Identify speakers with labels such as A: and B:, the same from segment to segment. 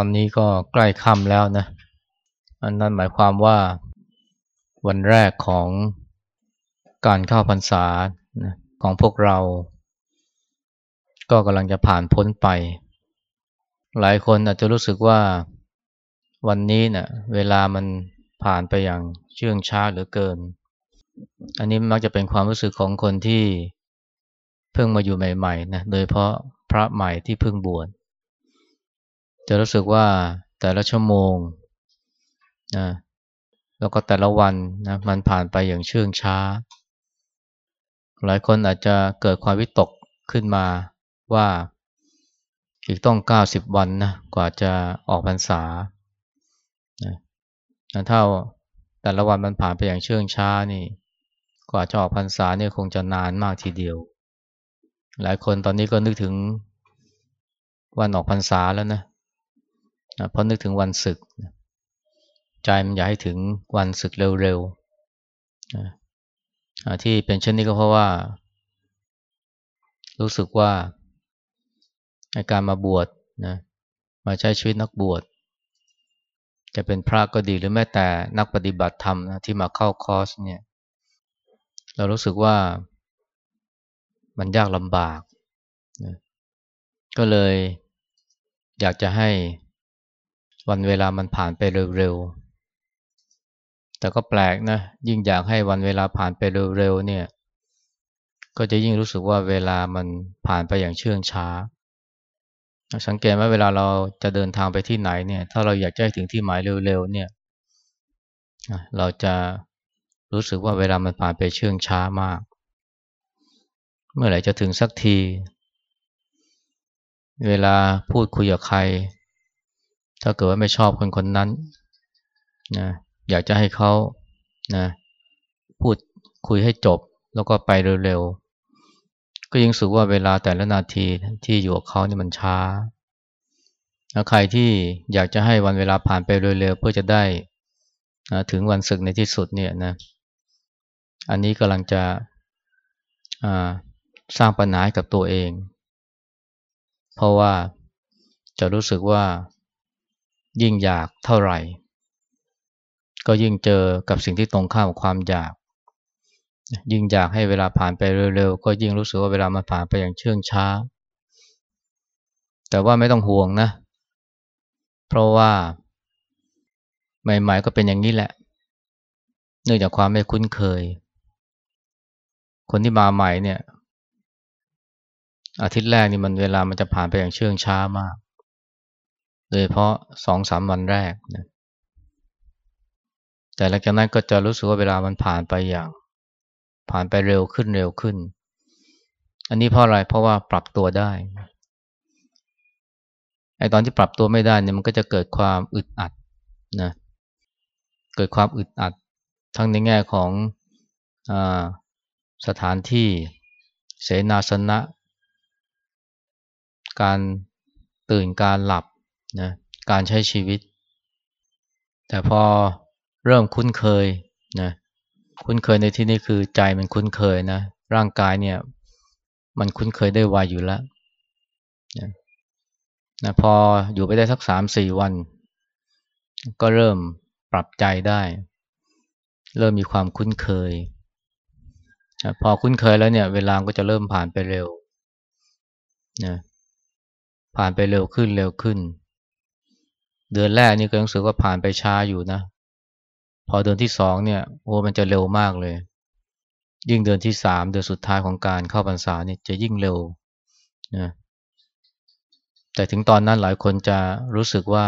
A: ตอนนี้ก็ใกล้ค่ำแล้วนะ อันนั้นหมายความว่าวันแรกของการเข้าพรรษาของพวกเรา ก็กำลังจะผ่านพ้นไป หลายคนอาจจะรู้สึกว่าวันนี้เนะ่ยเวลามันผ่านไปอย่างเชื่องช้าเหลือเกิน อันนี้มักจะเป็นความรู้สึกของคนที่เพิ่งมาอยู่ใหม่ๆนะ โดยเพราะพระใหม่ที่เพิ่งบวช จะรู้สึกว่าแต่ละชั่วโมงนะแล้วก็แต่ละวันนะมันผ่านไปอย่างเชื่องช้า หลายคนอาจจะเกิดความวิตกขึ้นมาว่าอีกต้อง 90 วันนะกว่าจะออกพรรษาถ้าแต่ละวันมันผ่านไปอย่างเชื่องช้านี่ กว่าจะออกพรรษาเนี่ยคงจะนานมากทีเดียว หลายคนตอนนี้ก็นึกถึงวันออกพรรษาแล้วนะ เพราะนึกถึงวันศึก ใจมันอยากให้ถึงวันศึกเร็วๆที่เป็นเช่นนี้ก็เพราะว่า รู้สึกว่าการมาบวชนะมาใช้ชีวิตนักบวช จะเป็นพระก็ดีหรือแม้แต่นักปฏิบัติธรรมนะที่มาเข้าคอร์สเนี่ย เรารู้สึกว่ามันยากลำบากนะก็เลยอยากจะให้ วันเวลามันผ่านไปเร็วๆ แต่ก็แปลกนะ ยิ่งอยากให้วันเวลาผ่านไปเร็วๆ เนี่ย ก็จะยิ่งรู้สึกว่าเวลามันผ่านไปอย่างเชื่องช้า สังเกตว่าเวลาเราจะเดินทางไปที่ไหนเนี่ย ถ้าเราอยากจะถึงที่หมายเร็วๆ เนี่ย เราจะรู้สึกว่าเวลามันผ่านไปเชื่องช้ามาก เมื่อไหร่จะถึงสักที เวลาพูดคุยกับใคร ถ้าเกิดว่าไม่ชอบคนคนนั้นนะอยากจะให้เขานะพูดคุยให้จบแล้วก็ไปเร็วๆ ก็ยิ่งสูว่าเวลาแต่ละนาทีที่อยู่กับเขานี่มันช้าแล้วใครที่อยากจะให้วันเวลาผ่านไปเร็วๆ เพื่อจะได้นะถึงวันศึกในที่สุดเนี่ยนะ อันนี้กำลังจะสร้างปัญหาให้กับตัวเอง เพราะว่าจะรู้สึกว่า ยิ่งอยากเท่าไหร่ ก็ยิ่งเจอกับสิ่งที่ตรงข้ามกับความอยาก ยิ่งอยากให้เวลาผ่านไปเร็วๆ ก็ยิ่งรู้สึกว่าเวลามันผ่านไปอย่างเชื่องช้า แต่ว่าไม่ต้องห่วงนะ เพราะว่าใหม่ๆก็เป็นอย่างนี้แหละ เนื่องจากความไม่คุ้นเคย คนที่มาใหม่เนี่ย อาทิตย์แรกนี่มันเวลามันจะผ่านไปอย่างเชื่องช้ามาก โดยเพราะสองสามวันแรกนะแต่หลังจากนั้นก็จะรู้สึกว่าเวลามันผ่านไปอย่าง ผ่านไปเร็วขึ้นเร็วขึ้น อันนี้เพราะอะไรเพราะว่าปรับตัวได้ไอตอนที่ปรับตัวไม่ได้เนี่ยมันก็จะเกิดความอึดอัดนะเกิดความอึดอัด ทั้งในแง่ของอสถานที่เสนาสนะ การตื่นการหลับ นะการใช้ชีวิต แต่พอเริ่มคุ้นเคยนะคุ้นเคยในที่นี้คือใจมันคุ้นเคยนะร่างกายเนี่ย มันคุ้นเคยได้ไวอยู่แล้วนะนะพออยู่ไปได้สักสามสี่วัน ก็เริ่มปรับใจได้ เริ่มมีความคุ้นเคยนะพอคุ้นเคยแล้วเนี่ย เวลาก็จะเริ่มผ่านไปเร็วนะผ่านไปเร็วขึ้นเร็วขึ้น เดือนแรกนี่ก็รู้สึกว่าผ่านไปช้าอยู่นะ พอเดือนที่สองเนี่ยโอ้มันจะเร็วมากเลย ยิ่งเดือนที่สามเดือนสุดท้ายของการเข้าพรรษาเนี่ยจะยิ่งเร็วนะแต่ถึงตอนนั้นหลายคนจะรู้สึกว่า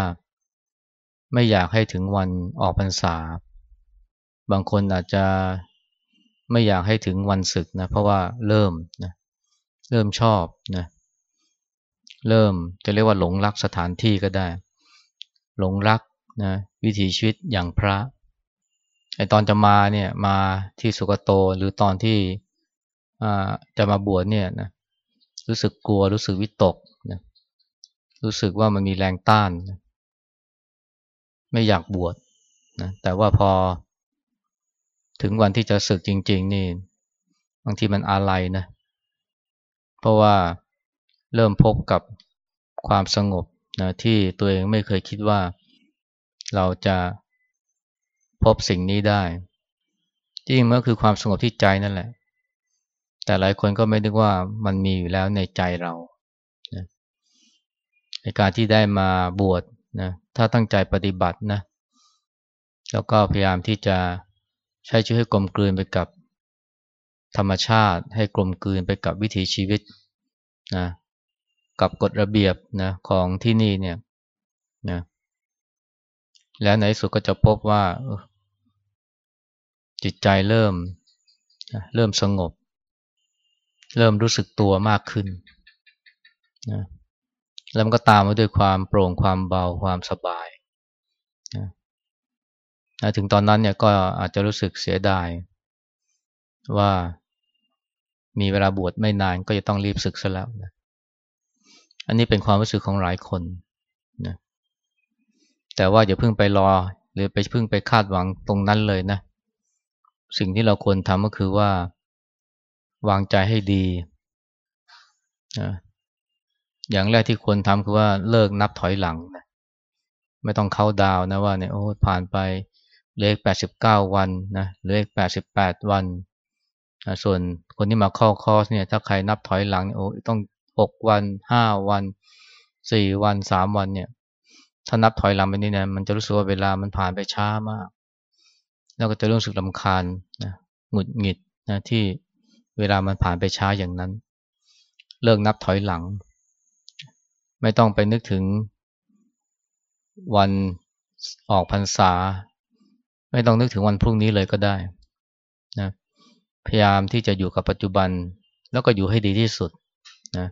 A: ไม่อยากให้ถึงวันออกพรรษา บางคนอาจจะไม่อยากให้ถึงวันศึกนะ เพราะว่าเริ่มนะเริ่มชอบนะเริ่มจะเรียกว่าหลงรักสถานที่ก็ได้ หลงรักนะวิถีชีวิตอย่างพระไอตอนจะมาเนี่ยมาที่สุกโตหรือตอนที่จะมาบวชเนี่ยนะรู้สึกกลัวรู้สึกวิตกนะรู้สึกว่ามันมีแรงต้านนะไม่อยากบวชนะแต่ว่าพอ ถึงวันที่จะศึกจริง ๆ นี่บางทีมันอาลัยนะเพราะว่าเริ่มพบกับความสงบ นะที่ตัวเองไม่เคยคิดว่าเราจะพบสิ่งนี้ได้ จริงมันก็คือความสงบที่ใจนั่นแหละ แต่หลายคนก็ไม่นึกว่ามันมีอยู่แล้วในใจเรานะในการที่ได้มาบวชนะถ้าตั้งใจปฏิบัตินะแล้วก็พยายามที่จะใช้ชีวิตให้กลมกลืนไปกับธรรมชาติ ให้กลมกลืนไปกับวิถีชีวิตนะ กับกฎระเบียบนะของที่นี่เนี่ยนะแล้วในสุดก็จะพบว่าจิตใจเริ่มเริ่มสงบ เริ่มรู้สึกตัวมากขึ้นนะแล้วมันก็ตามมาด้วยความโปร่งความเบาความสบายนะถึงตอนนั้นเนี่ยก็อาจจะรู้สึกเสียดาย ว่ามีเวลาบวชไม่นานก็จะต้องรีบศึกซะแล้วนะ อันนี้เป็นความรู้สึกของหลายคนนะแต่ว่าอย่าเพิ่งไปรอ หรือไปเพิ่งไปคาดหวังตรงนั้นเลยนะ สิ่งที่เราควรทำก็คือว่า วางใจให้ดีนะอย่างแรกที่ควรทำคือว่าเลิกนับถอยหลังนะไม่ต้องเข้าดาวนะว่าเนี่ยโอ้ผ่านไปเลขแปดสิบเก้าวันนะเลขแปดสิบแปดวัน ส่วนคนที่มาเข้าคอร์สเนี่ย ถ้าใครนับถอยหลังโอ้ต้อง หกวันห้าวันสี่วันสามวันเนี่ยถ้านับถอยหลังไปนี่นะมันจะรู้สึกว่าเวลามันผ่านไปช้ามาก แล้วก็จะรู้สึกลำคาญนะหงุดหงิดนะที่เวลามันผ่านไปช้าอย่างนั้น เลิกนับถอยหลัง ไม่ต้องไปนึกถึงวันออกพรรษา ไม่ต้องนึกถึงวันพรุ่งนี้เลยก็ได้นะพยายามที่จะอยู่กับปัจจุบัน แล้วก็อยู่ให้ดีที่สุดนะ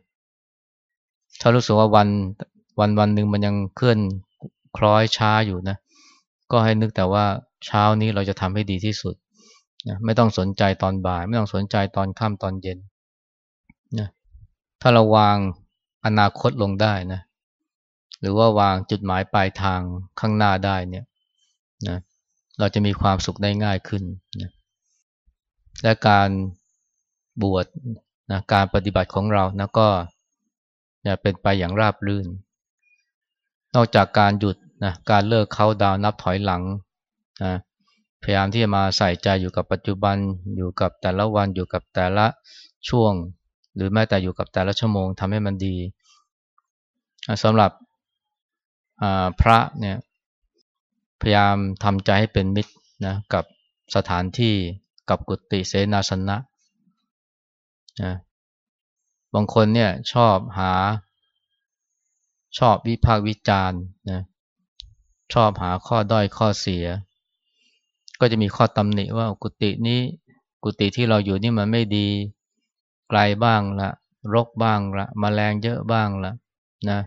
A: ถ้ารู้สึกว่าวันวันวันหนึ่งมันยังเคลื่อนคล้อยช้าอยู่นะ ก็ให้นึกแต่ว่าเช้านี้เราจะทำให้ดีที่สุดนะไม่ต้องสนใจตอนบ่าย ไม่ต้องสนใจตอนค่ำตอนเย็นนะถ้าเราวางอนาคตลงได้นะหรือว่าวางจุดหมายปลายทางข้างหน้าได้เนี่ยนะเราจะมีความสุขได้ง่ายขึ้นนะและการบวชนะการปฏิบัติของเรานะก็ จะเป็นไปอย่างราบรื่น นอกจากการหยุดนะการเลิกเข้าดาวนับถอยหลังนะพยายามที่จะมาใส่ใจอยู่กับปัจจุบันอยู่กับแต่ละวันอยู่กับแต่ละช่วง หรือแม้แต่อยู่กับแต่ละชั่วโมงทำให้มันดีสำหรับพระเนี่ยพยายามทำใจให้เป็นมิตรนะกับสถานที่กับกุฏิเสนาสนะนะางคนเนี่ยชอบหา ชอบวิพากษ์วิจารณ์นะชอบหาข้อด้อยข้อเสีย ก็จะมีข้อตำหนิว่ากุฏินี้กุฏิที่เราอยู่นี่มันไม่ดีไกลบ้างละรกบ้างละมแมลงเยอะบ้างละนะ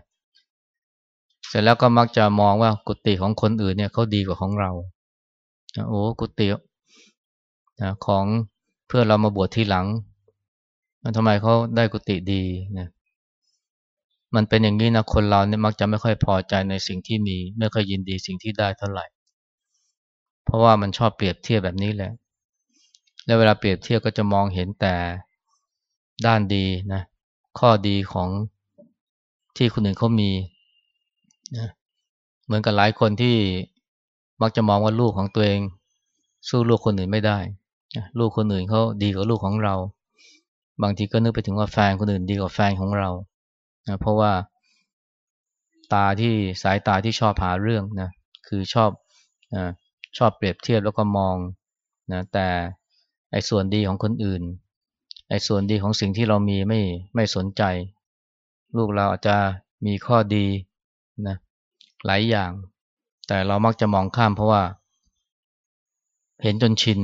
A: เสร็จแล้วก็มักจะมองว่ากุฏิของคนอื่นเนี่ยเขาดีกว่าของเราโอ้กุฏินะของเพื่อเรามาบวชทีหลัง ทำไมเขาได้กุฏิดีนะมันเป็นอย่างนี้นะคนเราเนี่ยมักจะไม่ค่อยพอใจในสิ่งที่มี ไม่ค่อยยินดีสิ่งที่ได้เท่าไหร่ เพราะว่ามันชอบเปรียบเทียบแบบนี้แหละ แล้วเวลาเปรียบเทียบก็จะมองเห็นแต่ด้านดีนะข้อดีของที่คนอื่นเขามีนะเหมือนกับหลายคนที่มักจะมองว่าลูกของตัวเอง สู้ลูกคนอื่นไม่ได้ ลูกคนอื่นเขาดีกว่าลูกของเรา บางทีก็นึกไปถึงว่าแฟนคนอื่นดีกว่าแฟนของเรานะเพราะว่า ตาที่สายตาที่ชอบหาเรื่องนะคือชอบนะชอบเปรียบเทียบแล้วก็มองนะแต่ไอ้ส่วนดีของคนอื่นไอ้ส่วนดีของสิ่งที่เรามีไม่ไม่สนใจ ลูกเราอาจจะมีข้อดีนะหลายอย่าง แต่เรามักจะมองข้ามเพราะว่า เห็นจนชิน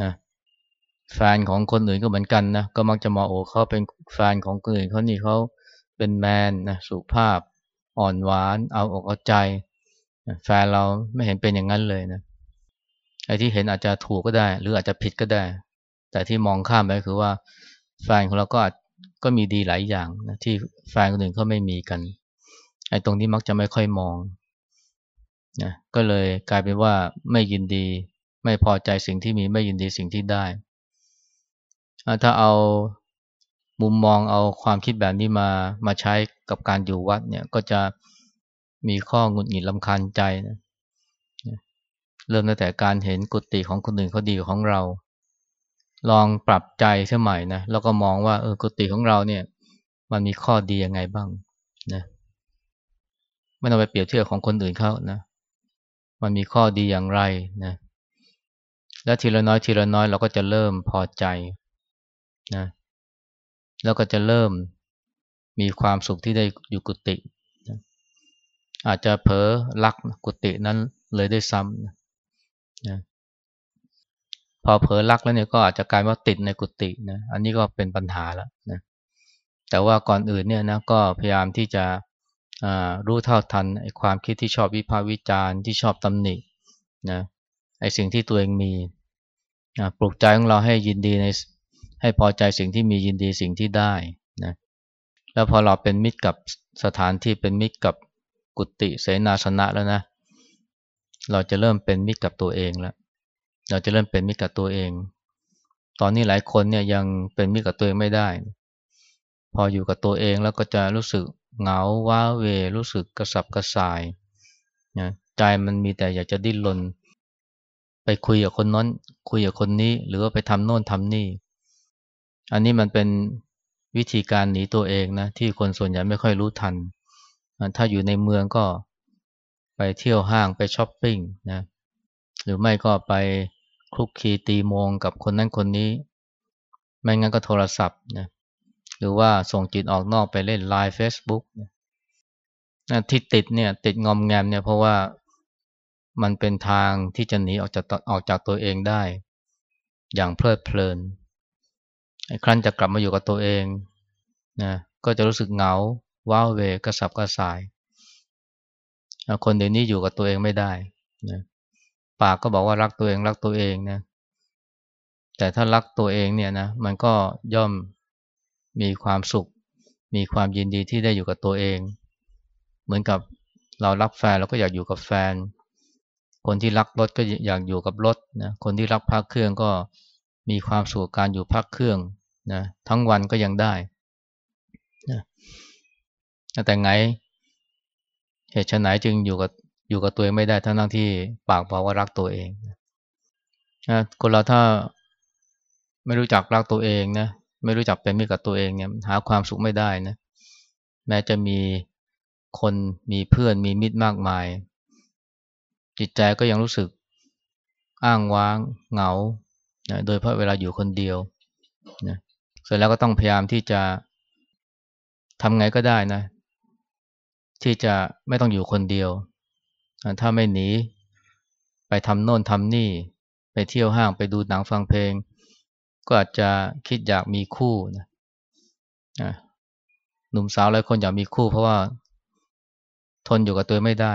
A: นะ แฟนของคนอื่นก็เหมือนกันนะก็มักจะมองโอ้เขาเป็นแฟนของคนอื่นเขานี่เขาเป็นแมนนะสุภาพอ่อนหวานเอาอกเอาใจแฟนเราไม่เห็นเป็นอย่างนั้นเลยนะไอ้ที่เห็นอาจจะถูกก็ได้ หรืออาจจะผิดก็ได้ แต่ที่มองข้ามไปคือว่า แฟนของเราก็อาจก็มีดีหลายอย่างนะที่แฟนคนอื่นเขาไม่มีกันไอ้ตรงนี้มักจะไม่ค่อยมองนะก็เลยกลายเป็นว่าไม่ยินดี ไม่พอใจสิ่งที่มีไม่ยินดีสิ่งที่ได้ ถ้าเอามุมมองเอาความคิดแบบนี้มามาใช้กับการอยู่วัดเนี่ยก็จะมีข้อหงุดหงิดลำคาญใจนะเริ่มตั้งแต่การเห็นกุฏิของคนอื่นเขาดีของเรา ลองปรับใจเสียใหม่นะแล้วก็มองว่าเออกุฏิของเราเนี่ย มันมีข้อดียังไงบ้างนะไม่ต้องไปเปรียบเทียบของคนอื่นเขานะ มันมีข้อดีอย่างไรนะ แล้วทีละน้อยทีละน้อยเราก็จะเริ่มพอใจ นะแล้วก็จะเริ่มมีความสุขที่ได้อยู่กุฏินะอาจจะเผลอรักกุฏินั้นเลยได้ซ้ำนะนะพอเผลอรักแล้วเนี่ยก็อาจจะกลายว่าติดในกุฏินะอันนี้ก็เป็นปัญหาแล้วนะแต่ว่าก่อนอื่นเนี่ยนะก็พยายามที่จะรู้เท่าทันไอ้ความคิดที่ชอบวิพากษ์วิจารณ์ที่ชอบตำหนินะไอ้สิ่งที่ตัวเองมีนะปลุกใจของเราให้ยินดีใน ให้พอใจสิ่งที่มียินดีสิ่งที่ได้นะแล้วพอเราเป็นมิตรกับสถานที่เป็นมิตรกับกุฏิเสนาสนะแล้วนะ เราจะเริ่มเป็นมิตรกับตัวเองแล้ว เราจะเริ่มเป็นมิตรกับตัวเอง ตอนนี้หลายคนเนี่ยยังเป็นมิตรกับตัวเองไม่ได้ พออยู่กับตัวเองแล้วก็จะรู้สึกเหงาว้าเว รู้สึกกระสับกระส่ายนะใจมันมีแต่อยากจะดิ้นรนไปคุยกับคนนั้นคุยกับคนนี้ หรือว่าไปทำโน่นทำนี่ อันนี้มันเป็นวิธีการหนีตัวเองนะที่คนส่วนใหญ่ไม่ค่อยรู้ทัน ถ้าอยู่ในเมืองก็ไปเที่ยวห้างไปช้อปปิ้งนะหรือไม่ก็ไปคลุกคีตีมงกับคนนั้นคนนี้ ไม่งั้นก็โทรศัพท์นะหรือว่าส่งจิตออกนอกไปเล่นไลน์เฟซบุ๊กที่ติดเนี่ยติดงอมแงมเนี่ยเพราะว่ามันเป็นทางที่จะหนีออกจากออกจากตัวเองได้ อย่างเพลิดเพลิน ครั้นจะกลับมาอยู่กับตัวเองนะก็จะรู้สึกเหงาว้าวเวกระสับกระส่าย คนเดี๋ยวนี้อยู่กับตัวเองไม่ได้นะปากก็บอกว่ารักตัวเองรักตัวเองนะแต่ถ้ารักตัวเองเนี่ยนะมันก็ย่อมมีความสุข มีความยินดีที่ได้อยู่กับตัวเอง เหมือนกับเรารักแฟนเราก็อยากอยู่กับแฟน คนที่รักรถก็อยากอยู่กับรถนะคนที่รักพักเครื่องก็ มีความสุขการอยู่พักเครื่องนะทั้งวันก็ยังได้นะแต่ไง เหตุฉไหนจึงอยู่กับอยู่กับตัวเองไม่ได้ทั้งทั้งที่ปากบอกว่ารักตัวเองนะคนเราถ้าไม่รู้จักรักตัวเองนะไม่รู้จักเป็นมิตรกับตัวเองเนี่ยหาความสุขไม่ได้นะแม้จะมีคนมีเพื่อนมีมิตรมากมาย จิตใจก็ยังรู้สึกอ้างว้างเหงา นะโดยเพราะเวลาอยู่คนเดียวนะเสร็จแล้วก็ต้องพยายามที่จะทำไงก็ได้นะ ที่จะไม่ต้องอยู่คนเดียว ถ้าไม่หนี ไปทำโน่นทำนี่ ไปเที่ยวห้างไปดูหนังฟังเพลง ก็อาจจะคิดอยากมีคู่นะหนุ่มสาวหลายคนอยากมีคู่เพราะว่าทนอยู่กับตัวไม่ได้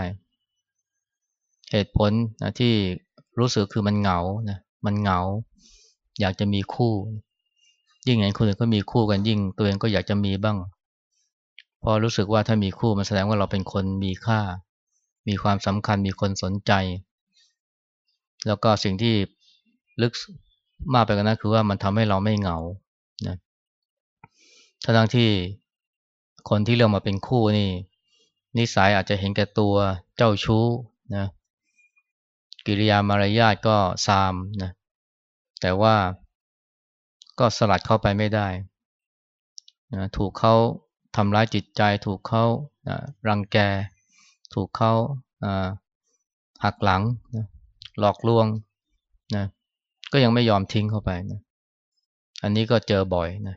A: เหตุผลนะที่รู้สึกคือมันเหงานะมันเหงา อยากจะมีคู่ ยิ่งเห็นคนอื่นก็มีคู่กันยิ่ง ตัวเองก็อยากจะมีบ้าง พอรู้สึกว่าถ้ามีคู่มันแสดงว่าเราเป็นคนมีค่า มีความสำคัญมีคนสนใจ แล้วก็สิ่งที่ลึกมากไปกว่านั้นคือว่ามันทำให้เราไม่เหงานะทั้งที่คนที่เลือกมาเป็นคู่นี่ นิสัยอาจจะเห็นแก่ตัวเจ้าชู้นะกิริยามารยาทก็ซามนะ แต่ว่าก็สลัดเข้าไปไม่ได้นะถูกเขาทำร้ายจิตใจ ถูกเขานะรังแก ถูกเขาหักหลังนะหลอกลวงนะก็ยังไม่ยอมทิ้งเข้าไปนะอันนี้ก็เจอบ่อยนะ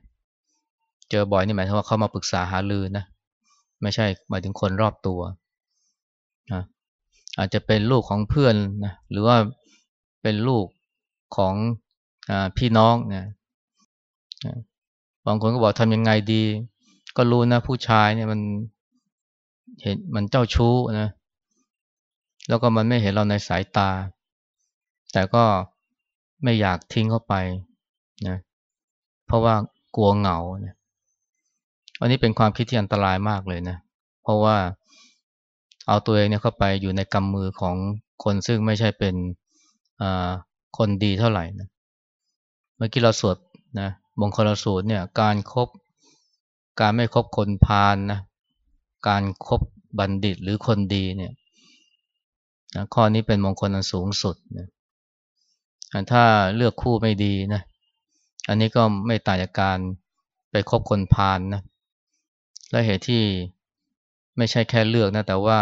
A: เจอบ่อยนี่หมายถึงว่าเขามาปรึกษาหารือนะไม่ใช่หมายถึงคนรอบตัวนะอาจจะเป็นลูกของเพื่อนนะหรือว่าเป็นลูกของ พี่น้องนะบางคนก็บอกทำยังไงดี ก็รู้นะผู้ชายเนี่ยมันเห็นมันเจ้าชู้นะแล้วก็มันไม่เห็นเราในสายตา แต่ก็ไม่อยากทิ้งเข้าไปนะเพราะว่ากลัวเหงาเนี่ยอันนี้เป็นความคิดที่อันตรายมากเลยนะ เพราะว่าเอาตัวเองเนี่ยเข้าไปอยู่ในกำมือของคนซึ่งไม่ใช่เป็นคนดีเท่าไหร่นะ มื่อกี้เราสวดนะมงคลสูตรเนี่ยการครบการไม่คบคนพาลนนะการครบบัณฑิตหรือคนดีเนี่ยนะข้อนี้เป็นมงคลอันสูงสุดนะถ้าเลือกคู่ไม่ดีนะอันนี้ก็ไม่ต่างจากการไปคบคนพาลนนะและเหตุที่ไม่ใช่แค่เลือกนะแต่ว่า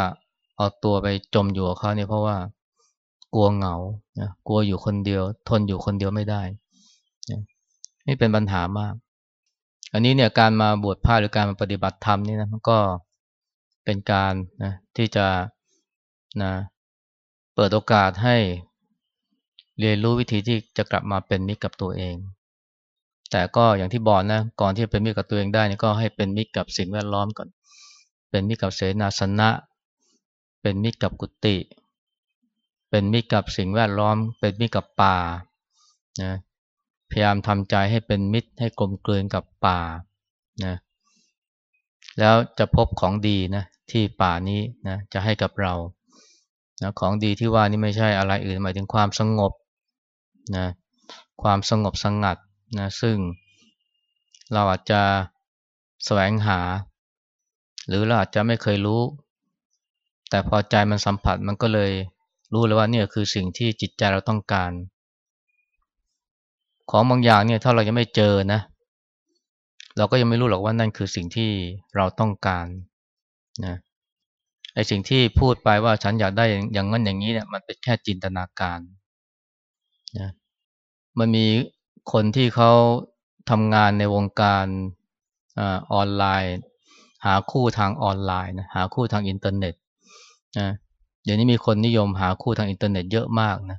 A: เอาตัวไปจมอยู่กับเขาเนี่ยเพราะว่ากลัวเหงานะกลัวอยู่คนเดียว ทนอยู่คนเดียวไม่ได้ นี่เป็นปัญหามาก อันนี้เนี่ยการมาบวชพระหรือการมาปฏิบัติธรรมนี่นะมันก็เป็นการนะที่จะนะเปิดโอกาสให้เรียนรู้วิธีที่จะกลับมาเป็นมิตรกับตัวเอง แต่ก็อย่างที่บอกนะก่อนที่จะเป็นมิตรกับตัวเองได้นี่ก็ให้เป็นมิตรกับสิ่งแวดล้อมก่อน เป็นมิตรกับเสนาสนะ เป็นมิตรกับกุฏิเป็นมิตรกับสิ่งแวดล้อม เป็นมิตรกับป่านะ พยายามทำใจให้เป็นมิตรให้กลมกลืนกับป่านะแล้วจะพบของดีนะที่ป่านี้นะจะให้กับเรานะของดีที่ว่านี่ไม่ใช่อะไรอื่นหมายถึงความสงบนะความสงบสงัดนะซึ่งเราอาจจะแสวงหา หรือเราอาจจะไม่เคยรู้ แต่พอใจมันสัมผัสมันก็เลยรู้เลยว่านี่คือสิ่งที่จิตใจเราต้องการ ของบางอย่างเนี่ยถ้าเรายังไม่เจอนะ เราก็ยังไม่รู้หรอกว่านั่นคือสิ่งที่เราต้องการนะไอสิ่งที่พูดไปว่าฉันอยากได้อย่างนั้นอย่างนี้เนี่ยมันเป็นแค่จินตนาการนะมันมีคนที่เขาทำงานในวงการออนไลน์ หาคู่ทางออนไลน์นะหาคู่ทางอินเทอร์เน็ตนะเดี๋ยวนี้มีคนนิยมหาคู่ทางอินเทอร์เน็ตเยอะมากนะ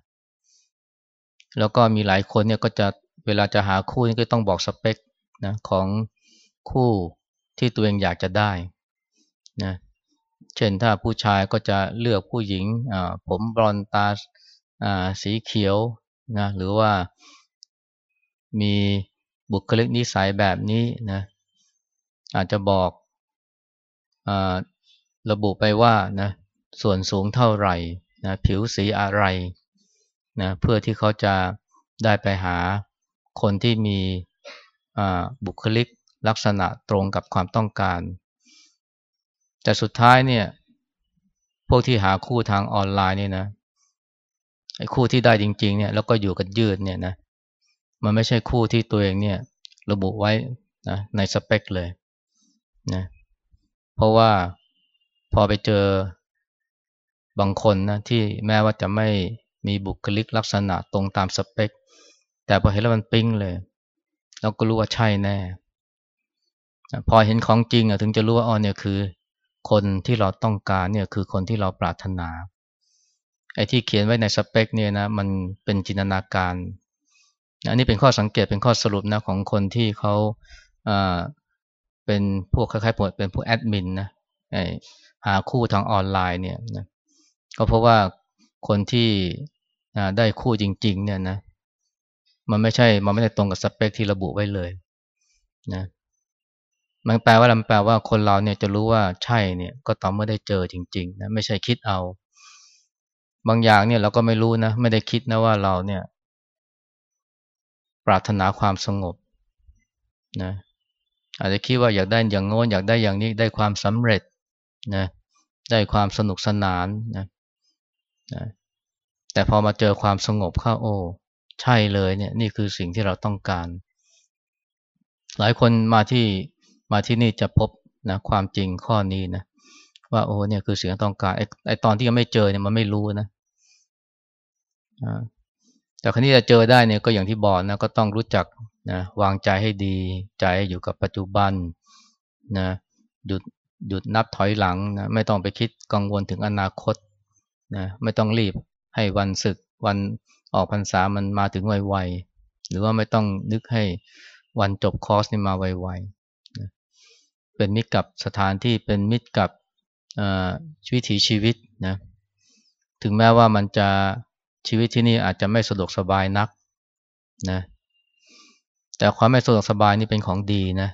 A: แล้วก็มีหลายคนเนี่ยก็จะเวลาจะหาคู่นี่ก็ต้องบอกสเปคนะของคู่ที่ตัวเองอยากจะได้นะเช่นถ้าผู้ชายก็จะเลือกผู้หญิงผมบลอนตาสีเขียวนะหรือว่ามีบุคลิกนิสัยแบบนี้นะอาจจะบอกอระบุไปว่านะส่วนสูงเท่าไหร่นะผิวสีอะไร นะเพื่อที่เขาจะได้ไปหาคนที่มีบุคลิกลักษณะตรงกับความต้องการ แต่สุดท้ายเนี่ย พวกที่หาคู่ทางออนไลน์นี่นะไอ้คู่ที่ได้จริง ๆ เนี่ยแล้วก็อยู่กันยืดเนี่ยนะมันไม่ใช่คู่ที่ตัวเองเนี่ย ระบุไว้นะในสเปคเลยนะเพราะว่าพอไปเจอบางคนนะที่แม้ว่าจะไม่ มีบุคลิกลักษณะตรงตามสเปค แต่พอเห็นแล้วมันปิ้งเลย เราก็รู้ว่าใช่แน่ พอเห็นของจริงอะถึงจะรู้ว่าอ๋อเนี่ยคือ คนที่เราต้องการเนี่ยคือคนที่เราปรารถนา ไอ้ที่เขียนไว้ในสเปคเนี่ยนะมันเป็นจินตนาการ อันนี้เป็นข้อสังเกตเป็นข้อสรุปนะของคนที่เขาเป็นพวกคล้ายๆเป็นพวกแอดมินนะหาคู่ทางออนไลน์เนี่ยนะก็เพราะว่า คนที่ได้คู่จริง ๆ เนี่ยนะ มันไม่ใช่ มันไม่ได้ตรงกับสเปคที่ระบุไว้เลยนะมันแปลว่ามันแปลว่าคนเราเนี่ยจะรู้ว่าใช่เนี่ย ก็ต้องเมื่อได้เจอจริง ๆ นะไม่ใช่คิดเอา บางอย่างเนี่ยเราก็ไม่รู้นะ ไม่ได้คิดนะว่าเราเนี่ย ปรารถนาความสงบนะอาจจะคิดว่าอยากได้อย่างโน้นอยากได้อย่างนี้ได้ความสำเร็จนะได้ความสนุกสนานนะ นะแต่พอมาเจอความสงบเข้าโอ้ใช่เลยเนี่ยนี่คือสิ่งที่เราต้องการ หลายคนมาที่มาที่นี่จะพบนะความจริงข้อนี้นะว่าโอ้เนี่ยคือสิ่งที่ต้องการไอ้ไอตอนที่ยังไม่เจอเนี่ยมันไม่รู้นะแต่ครั้นี้จะเจอได้เนี่ยก็อย่างที่บอกนะก็ต้องรู้จักนะวางใจให้ดีใจอยู่กับปัจจุบันนะหยุดหยุดนับถอยหลังนะไม่ต้องไปคิดกังวลถึงอนาคต นะไม่ต้องรีบให้วันศึกวันออกพรรษามันมาถึงไวๆหรือว่าไม่ต้องนึกให้วันจบคอร์สนี่มาไวๆนะเป็นมิตรกับสถานที่เป็นมิตรกับวิถีชีวิตนะถึงแม้ว่ามันจะชีวิตที่นี่อาจจะไม่สะดวกสบายนักนะแต่ความไม่สะดวกสบายนี่เป็นของดีนะ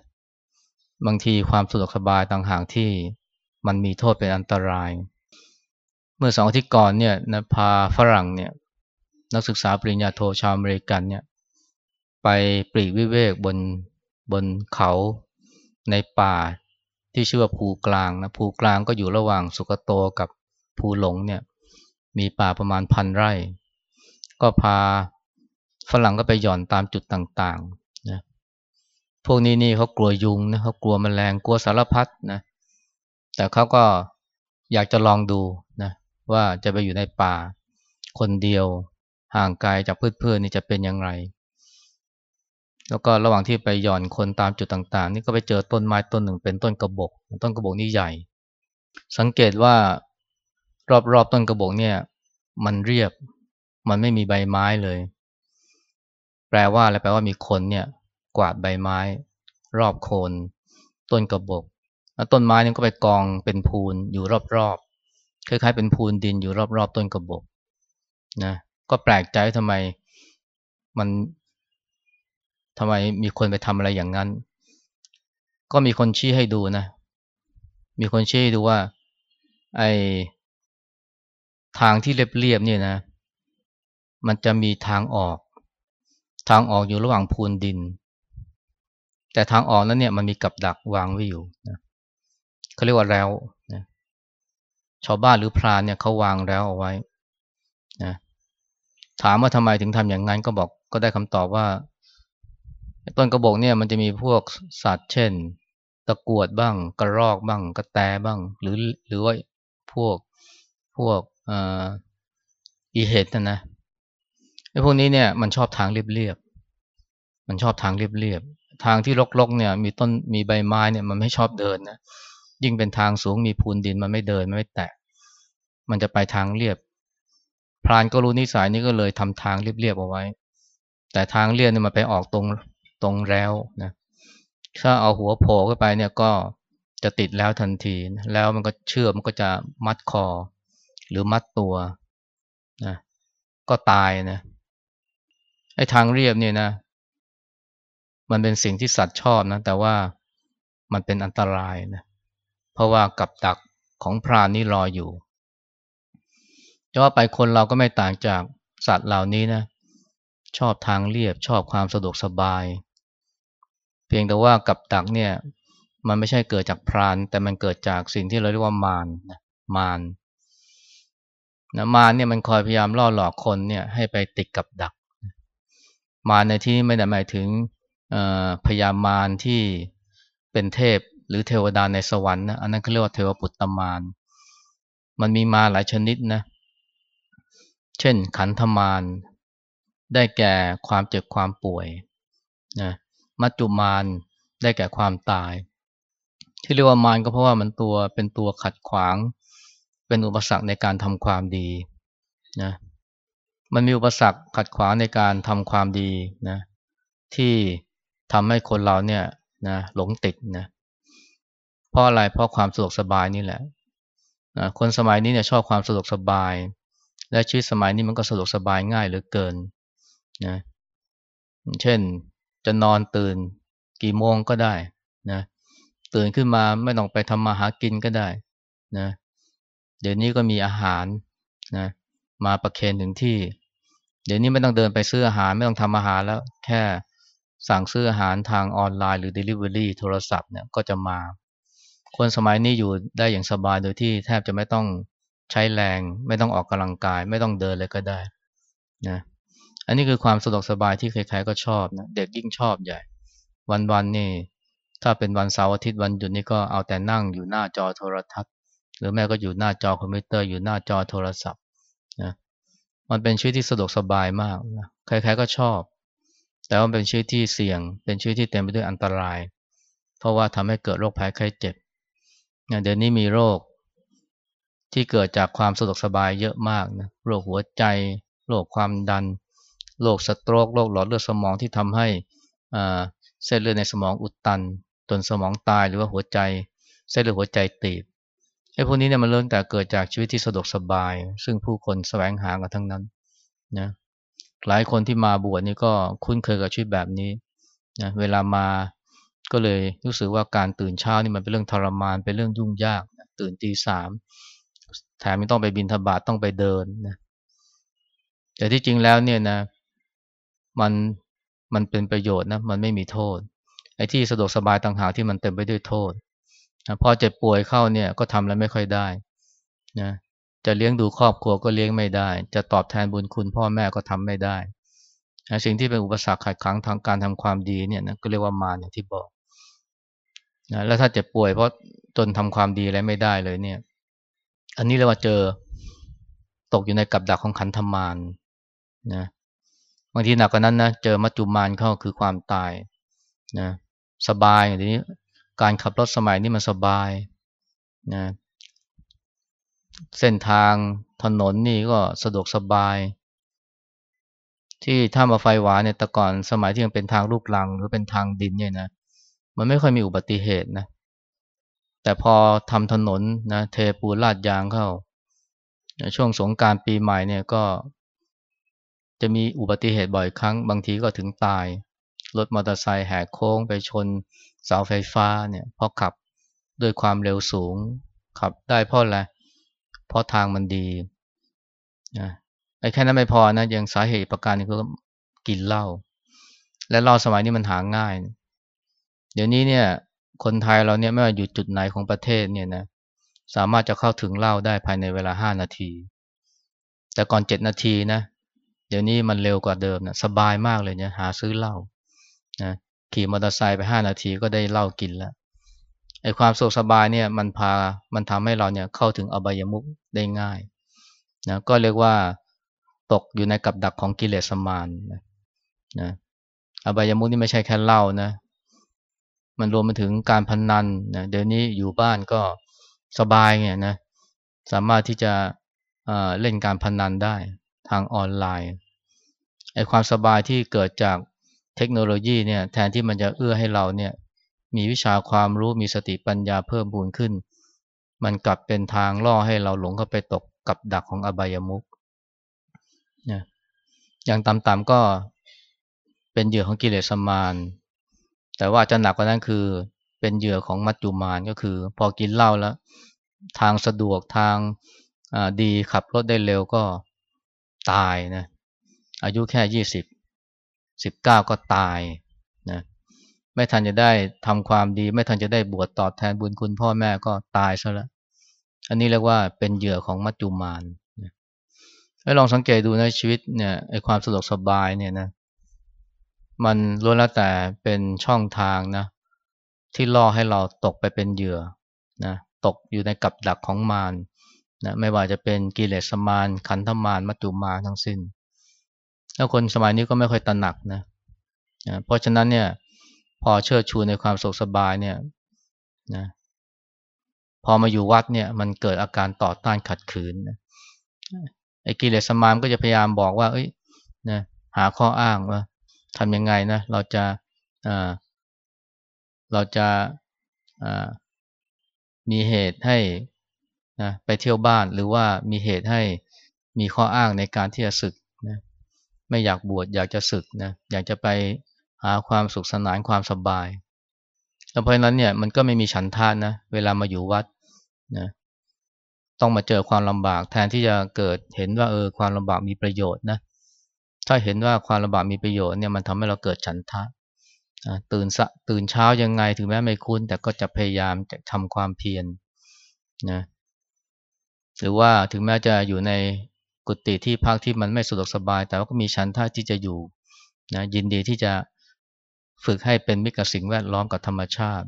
A: บางทีความสะดวกสบายต่างหากที่มันมีโทษเป็นอันตราย เมื่อสองอาทิตย์ก่อนเนี่ยนะพาฝรั่งเนี่ยนักศึกษาปริญญาโทชาวอเมริกันเนี่ยไปปรีกวิเวกบนบนเขาในป่าที่ชื่อว่าภูกลางนะภูกลางก็อยู่ระหว่างสุกโตกับภูหลงเนี่ยมีป่าประมาณพันไร่ ก็พาฝรั่งก็ไปหย่อนตามจุดต่างๆนะพวกนี้นี่เขากลัวยุงนะเขากลัวมแมลงกลัวสารพัดนะแต่เขาก็อยากจะลองดูนะ ว่าจะไปอยู่ในป่า คนเดียวห่างไกลจากเพื่อนๆนี่จะเป็นอย่างไร แล้วก็ระหว่างที่ไปหย่อนคนตามจุดต่างๆ นี่ก็ไปเจอต้นไม้ต้นหนึ่งเป็นต้นกระบอกต้นกระบอกนี่ใหญ่ สังเกตว่ารอบๆต้นกระบอกเนี่ย มันเรียบ มันไม่มีใบไม้เลย แปลว่าอะไรแปลว่ามีคนเนี่ย กวาดใบไม้ รอบโคน ต้นกระบอกแล้วต้นไม้นี่ก็ไปกองเป็นพูนอยู่รอบๆ คล้ายๆเป็นพูนดินอยู่รอบๆต้นกระบอกนะก็แปลกใจทำไมมันทำไมมีคนไปทำอะไรอย่างนั้น ก็มีคนชี้ให้ดูนะ มีคนชี้ให้ดูว่า ไอทางที่เรียบๆเนี่ยนะ มันจะมีทางออก ทางออกอยู่ระหว่างพูนดิน แต่ทางออกนั้นเนี่ยมันมีกับดักวางไว้อยู่นะเขาเรียกว่าแล้วนะ ชาวบ้านหรือพรานเนี่ยเขาวางแล้วเอาไว้นะถามว่าทำไมถึงทำอย่างนั้นก็บอกก็ได้คำตอบว่าต้นกระบอกเนี่ยมันจะมีพวกสัตว์ เช่น ตะกวดบ้าง กระรอกบ้าง กระแตบ้าง หรือหรือว่าพวกพวกอีเห็ดนะนะไอ้พวกนี้เนี่ยมันชอบทางเรียบๆมันชอบทางเรียบๆทางที่รกๆเนี่ย มีต้นมีใบไม้เนี่ยมันไม่ชอบเดินนะยิ่งเป็นทางสูงมีพูนดินมันไม่เดินมไม่แตะ มันจะไปทางเรียบ พรานก็รู้นิสัยนี้ก็เลยทำทางเรียบๆเอาไว้ แต่ทางเรียบเนี่ยมันไปออกตรงตรงแล้วนะถ้าเอาหัวโผล่เข้าไปเนี่ยก็จะติดแล้วทันทีแล้วมันก็เชื่อมันก็จะมัดคอ หรือมัดตัวนะก็ตายนะไอ้ทางเรียบเนี่ยนะ มันเป็นสิ่งที่สัตว์ชอบนะ แต่ว่ามันเป็นอันตรายนะเพราะว่ากับดักของพรานนี่รออยู่ จะว่าไปคนเราก็ไม่ต่างจากสัตว์เหล่านี้นะ ชอบทางเรียบชอบความสะดวกสบาย เพียงแต่ว่ากับดักเนี่ย มันไม่ใช่เกิดจากพราน แต่มันเกิดจากสิ่งที่เราเรียกว่ามารนะมารนะมารเนี่ยมันคอยพยายามล่อหลอกคนเนี่ยให้ไปติดกับดัก มารในที่ไม่ได้หมายถึงพยามารที่เป็นเทพหรือเทวดาในสวรรค์นะอันนั้นเขาเรียกว่าเทวปุตตมารมันมีมาหลายชนิดนะเเช่นขันธมารได้แก่ความเจ็บความป่วยนะมัจจุมารได้แก่ความตาย ที่เรียกว่ามารก็เพราะว่ามันตัวเป็นตัวขัดขวาง เป็นอุปสรรคในการทำความดีนะมันมีอุปสรรคขัดขวางในการทำความดีนะที่ทำให้คนเราเนี่ยนะหลงติดนะเพราะอะไรเพราะความสะดวกสบายนี่แหละนะคนสมัยนี้เนี่ยชอบความสะดวกสบาย และชีวิตสมัยนี้มันก็สะดวกสบายง่ายเหลือเกินนะเช่นจะนอนตื่นกี่โมงก็ได้นะตื่นขึ้นมาไม่ต้องไปทำมาหากินก็ได้นะเดี๋ยวนี้ก็มีอาหารนะมาประเคนถึงที่ เดี๋ยวนี้ไม่ต้องเดินไปซื้ออาหารไม่ต้องทำอาหารแล้ว แค่สั่งซื้ออาหารทางออนไลน์หรือ Delivery โทรศัพท์เนี่ยก็จะมา คนสมัยนี้อยู่ได้อย่างสบายโดยที่แทบจะไม่ต้อง ใช้แรง ไม่ต้องออกกำลังกาย ไม่ต้องเดินเลยก็ได้นะอันนี้คือความสะดวกสบายที่ใครๆก็ชอบนะเด็กยิ่งชอบใหญ่ วันๆนี่ ถ้าเป็นวันเสาร์อาทิตย์วันหยุดนี่ก็เอาแต่นั่งอยู่หน้าจอโทรทัศน์ หรือไม่ก็อยู่หน้าจอคอมพิวเตอร์อยู่หน้าจอโทรศัพท์นะมันเป็นชีวิตที่สะดวกสบายมากนะใครๆก็ชอบ แต่ว่าเป็นชีวิตที่เสี่ยง เป็นชีวิตที่เต็มไปด้วยอันตราย เพราะว่าทำให้เกิดโรคภัยไข้เจ็บเดี๋ยวนี้มีโรค ที่เกิดจากความสะดวกสบายเยอะมากนะโรคหัวใจ โรคความดัน โรคสโตรก โรคหลอดเลือดสมองที่ทำให้เส้นเลือดในสมองอุดตันจนสมองตายหรือว่าหัวใจ เส้นเลือดหัวใจตีบไอ้พวกนี้เนี่ยมันเริ่มแต่เกิดจากชีวิตที่สะดวกสบาย ซึ่งผู้คนแสวงหากันทั้งนั้นนะหลายคนที่มาบวชนี่ก็คุ้นเคยกับชีวิตแบบนี้นะเวลามาก็เลยรู้สึกว่าการตื่นเช้านี่มันเป็นเรื่องทรมานเป็นเรื่องยุ่งยาก ตื่นตีสาม แถมไม่ต้องไปบินทบาทต้องไปเดินนะแต่ที่จริงแล้วเนี่ยนะมันมันเป็นประโยชน์นะมันไม่มีโทษไอ้ที่สะดวกสบายต่างหากที่มันเต็มไปด้วยโทษนะพอเจ็บป่วยเข้าเนี่ยก็ทำแล้วไม่ค่อยได้นะจะเลี้ยงดูครอบครัวก็เลี้ยงไม่ได้ จะตอบแทนบุญคุณพ่อแม่ก็ทำไม่ได้นะสิ่งที่เป็นอุปสรรคขัดขวางทางการทำความดีเนี่ยนะก็เรียกว่ามารอย่างที่บอกนะแล้วถ้าเจ็บป่วยเพราะจนทำความดีอะไรไม่ได้เลยเนี่ย อันนี้เรียกว่าเจอตกอยู่ในกับดักของขันธมารนะบางทีหนักกว่านั้นนะเจอมัจจุมานเข้าคือความตายนะสบายอย่างนี้การขับรถสมัยนี้มันสบายนะเส้นทางถนนนี่ก็สะดวกสบาย ที่ถ้ามาไฟหวานเนี่ยแต่ก่อนสมัยที่ยังเป็นทางลูกลังหรือเป็นทางดินเนี่ยนะมันไม่ค่อยมีอุบัติเหตุนะ แต่พอทำถนนนะเทปูนลาดยางเข้า ช่วงสงการปีใหม่เนี่ยก็ จะมีอุบัติเหตุบ่อยครั้ง บางทีก็ถึงตาย รถมอเตอร์ไซค์แหกโค้งไปชนเสาไฟฟ้าเนี่ยเพราะขับด้วยความเร็วสูง ขับได้เพราะอะไรเพราะทางมันดีนะไอ้แค่นั้นไม่พอนะยังสาเหตุประการนึงคือกินเหล้าและเหล้าสมัยนี้มันหาง่าย เดี๋ยวนี้เนี่ย คนไทยเราเนี่ยไม่ว่าอยู่จุดไหนของประเทศเนี่ยนะสามารถจะเข้าถึงเหล้าได้ภายในเวลาห้านาที แต่ก่อนเจ็ดนาทีนะ เดี๋ยวนี้มันเร็วกว่าเดิมนะสบายมากเลยเนี่ยหาซื้อเหล้านะขี่มอเตอร์ไซค์ไปห้านาทีก็ได้เหล้ากินแล้วไอ้ความสุขสบายเนี่ยมันพามันทำให้เราเนี่ยเข้าถึงอบายมุขได้ง่ายนะก็เรียกว่าตกอยู่ในกับดักของกิเลสมานนะนะอบายมุขนี่ไม่ใช่แค่เหล้านะ มันรวมไปถึงการพนนันนะเดี๋ยวนี้อยู่บ้านก็สบายไงนะสามารถที่จะเล่นการพนนันได้ทางออนไลน์ไอ้ความสบายที่เกิดจากเทคโนโลยีเนี่ยแทนที่มันจะเอื้อให้เราเนี่ยมีวิชาความรู้มีสติปัญญาเพิ่มบูนขึ้น มันกลับเป็นทางล่อให้เราหลงเข้าไปตกกับดักของอบายมุกนะอย่างต่ำๆก็เป็นเหยื่อของกิเลสมาร แต่ว่าจะหนักกว่านั้นคือเป็นเหยื่อของมัจจุมานก็คือ พอกินเหล้าแล้ว ทางสะดวกทางดีขับรถได้เร็วก็ตายนะอายุแค่ยี่สิบสิบเก้าก็ตายนะไม่ทันจะได้ทำความดี ไม่ทันจะได้บวชตอบแทนบุญคุณพ่อแม่ก็ตายซะแล้วอันนี้เรียกว่าเป็นเหยื่อของมัจจุมานให้ลองสังเกตดูในชีวิตเนี่ยไอความสะดวกสบายเนี่ยนะ มันล้วนแล้วแต่เป็นช่องทางนะที่ล่อให้เราตกไปเป็นเหยื่อนะตกอยู่ในกับดักของมารนะไม่ว่าจะเป็นกิเลสมารขันธมารมัจจุมารทั้งสิ้น แล้วคนสมัยนี้ก็ไม่ค่อยตระหนักนะนะเพราะฉะนั้นเนี่ยพอเชิดชูในความสุขสบายเนี่ยนะพอมาอยู่วัดเนี่ยมันเกิดอาการต่อต้านขัดขืนนะไอ้กิเลสมารก็จะพยายามบอกว่า เอ้ยนะหาข้ออ้างว่า ทำยังไงนะ เราจะเราจะมีเหตุให้นะไปเที่ยวบ้านหรือว่ามีเหตุให้มีข้ออ้างในการที่จะศึกนะไม่อยากบวชอยากจะศึกนะอยากจะไปหาความสุขสนานความสบายแล้วเพราะนั้นเนี่ยมันก็ไม่มีฉันทานนะเวลามาอยู่วัดนะต้องมาเจอความลำบากแทนที่จะเกิดเห็นว่าเออความลำบากมีประโยชน์นะ ถ้าเห็นว่าความลำบากมีประโยชน์เนี่ยมันทำให้เราเกิดฉันทะตื่นสะตื่นเช้ายังไงถึงแม้ไม่คุ้น แต่ก็จะพยายามจะทำความเพียรนะหรือว่าถึงแม้จะอยู่ในกุฏิที่พักที่มันไม่สะดวกสบาย แต่ว่าก็มีฉันท่าที่จะอยู่นะยินดีที่จะฝึกให้เป็นมิตรกับสิ่งแวดล้อมกับธรรมชาติ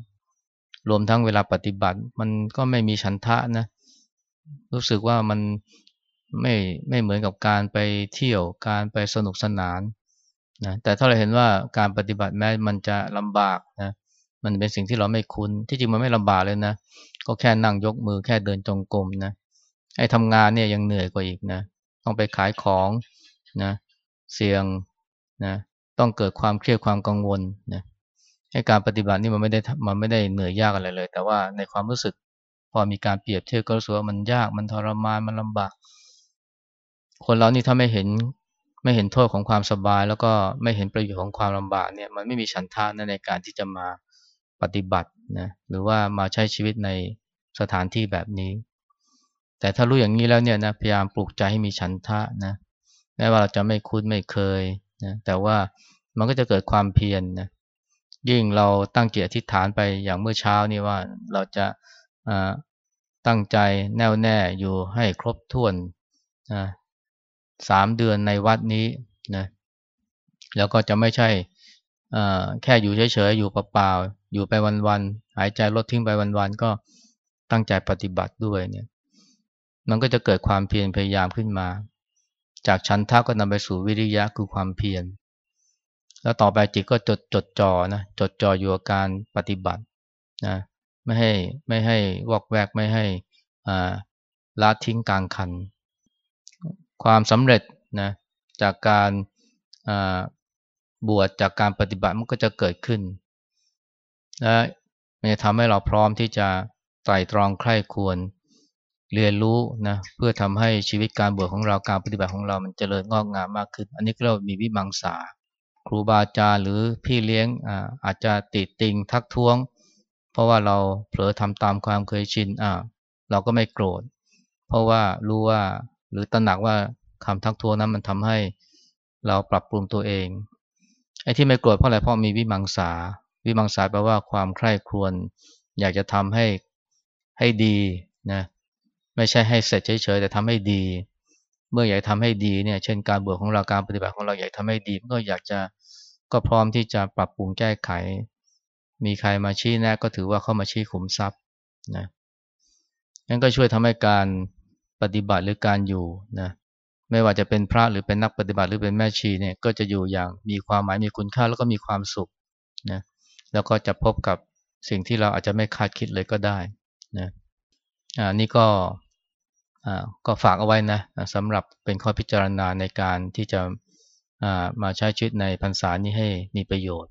A: รวมทั้งเวลาปฏิบัติ มันก็ไม่มีฉันทะนะรู้สึกว่ามัน ไม่ไม่เหมือนกับการไปเที่ยวการไปสนุกสนานนะแต่ถ้าเราเห็นว่าการปฏิบัติแม้มันจะลำบากนะมันเป็นสิ่งที่เราไม่คุ้น ที่จริงมันไม่ลำบากเลยนะ ก็แค่นั่งยกมือแค่เดินจงกรมนะไอ้ทำงานเนี่ยยังเหนื่อยกว่าอีกนะต้องไปขายของนะเสี่ยงนะต้องเกิดความเครียดความกังวลนะให้การปฏิบัตินี่มันไม่ได้มันไม่ได้เหนื่อยยากอะไรเลย แต่ว่าในความรู้สึกพอมีการเปรียบเทียบก็รู้สึกว่ามันยากมันทรมานมันลำบาก คนเรานี่ถ้าไม่เห็นไม่เห็นโทษของความสบาย แล้วก็ไม่เห็นประโยชน์ของความลำบากเนี่ยมันไม่มีฉันทนะในการที่จะมาปฏิบัตินะหรือว่ามาใช้ชีวิตในสถานที่แบบนี้ แต่ถ้ารู้อย่างนี้แล้วเนี่ยนะพยายามปลูกใจให้มีฉันทะนะแม้ว่าเราจะไม่คุ้นไม่เคยนะแต่ว่ามันก็จะเกิดความเพียรนนะยิ่งเราตั้งเจิตอธิฐานไปอย่างเมื่อเช้านี่ว่าเราจะตั้งใจแน่วแน่อยู่ให้ครบถ้วนนะ สามเดือนในวัดนี้นะแล้วก็จะไม่ใช่แค่อยู่เฉยๆ อยู่เปล่าๆ อยู่ไปวันๆ หายใจลดทิ้งไปวันๆ ก็ตั้งใจปฏิบัติด้วยเนี่ย มันก็จะเกิดความเพียรพยายามขึ้นมา จากชั้นท่าก็นำไปสู่วิริยะคือความเพียร แล้วต่อไปจิตก็จดจดจ่อนะ จดจ่ออยู่กับการปฏิบัตินะ ไม่ให้ไม่ให้วอกแวกไม่ให้ละทิ้งกลางคัน ความสำเร็จนะจากการบวชจากการปฏิบัติมันก็จะเกิดขึ้นและมันจะทำให้เราพร้อมที่จะไตรตรองใคร่ควรเรียนรู้นะเพื่อทำให้ชีวิตการบวชของเราการปฏิบัติของเรามันเจริญงอกงามมากขึ้น อันนี้เรามีวิมังสาครูบาอาจารย์หรือพี่เลี้ยงอาอาจจะติดติงทักท้วง เพราะว่าเราเผลอทำตามความเคยชินอ่าเราก็ไม่โกรธ เพราะว่ารู้ว่า รือตระหนักว่าคำทักท้วงนั้นมันทำให้เราปรับปรุงตัวเอง ไอ้ที่ไม่โกรธเพราะอะไรเพราะมีวิมังสา วิมังสาแปลว่าความใคร่ครวญอยากจะทำให้ให้ดีนะไม่ใช่ให้เสร็จเฉยๆแต่ทำให้ดี เมื่ออยากทำให้ดีเนี่ยเช่นการบวชของเราการปฏิบัติของเราอยากทำให้ดีก็อยากจะก็พร้อมที่จะปรับปรุงแก้ไข มีใครมาชี้แนะก็ถือว่าเข้ามาชี้ขุมทรัพย์นะนั่นก็ช่วยทำให้การ ปฏิบัติหรือการอยู่นะไม่ว่าจะเป็นพระหรือเป็นนักปฏิบัติหรือเป็นแม่ชีเนี่ยก็จะอยู่อย่างมีความหมายมีคุณค่าแล้วก็มีความสุขนะแล้วก็จะพบกับสิ่งที่เราอาจจะไม่คาดคิดเลยก็ได้นะอ่านี่ก็อ่าก็ฝากเอาไว้นะสำหรับเป็นข้อพิจารณาในการที่จะอ่ามาใช้ชีวิตในพรรษานี้ให้มีประโยชน์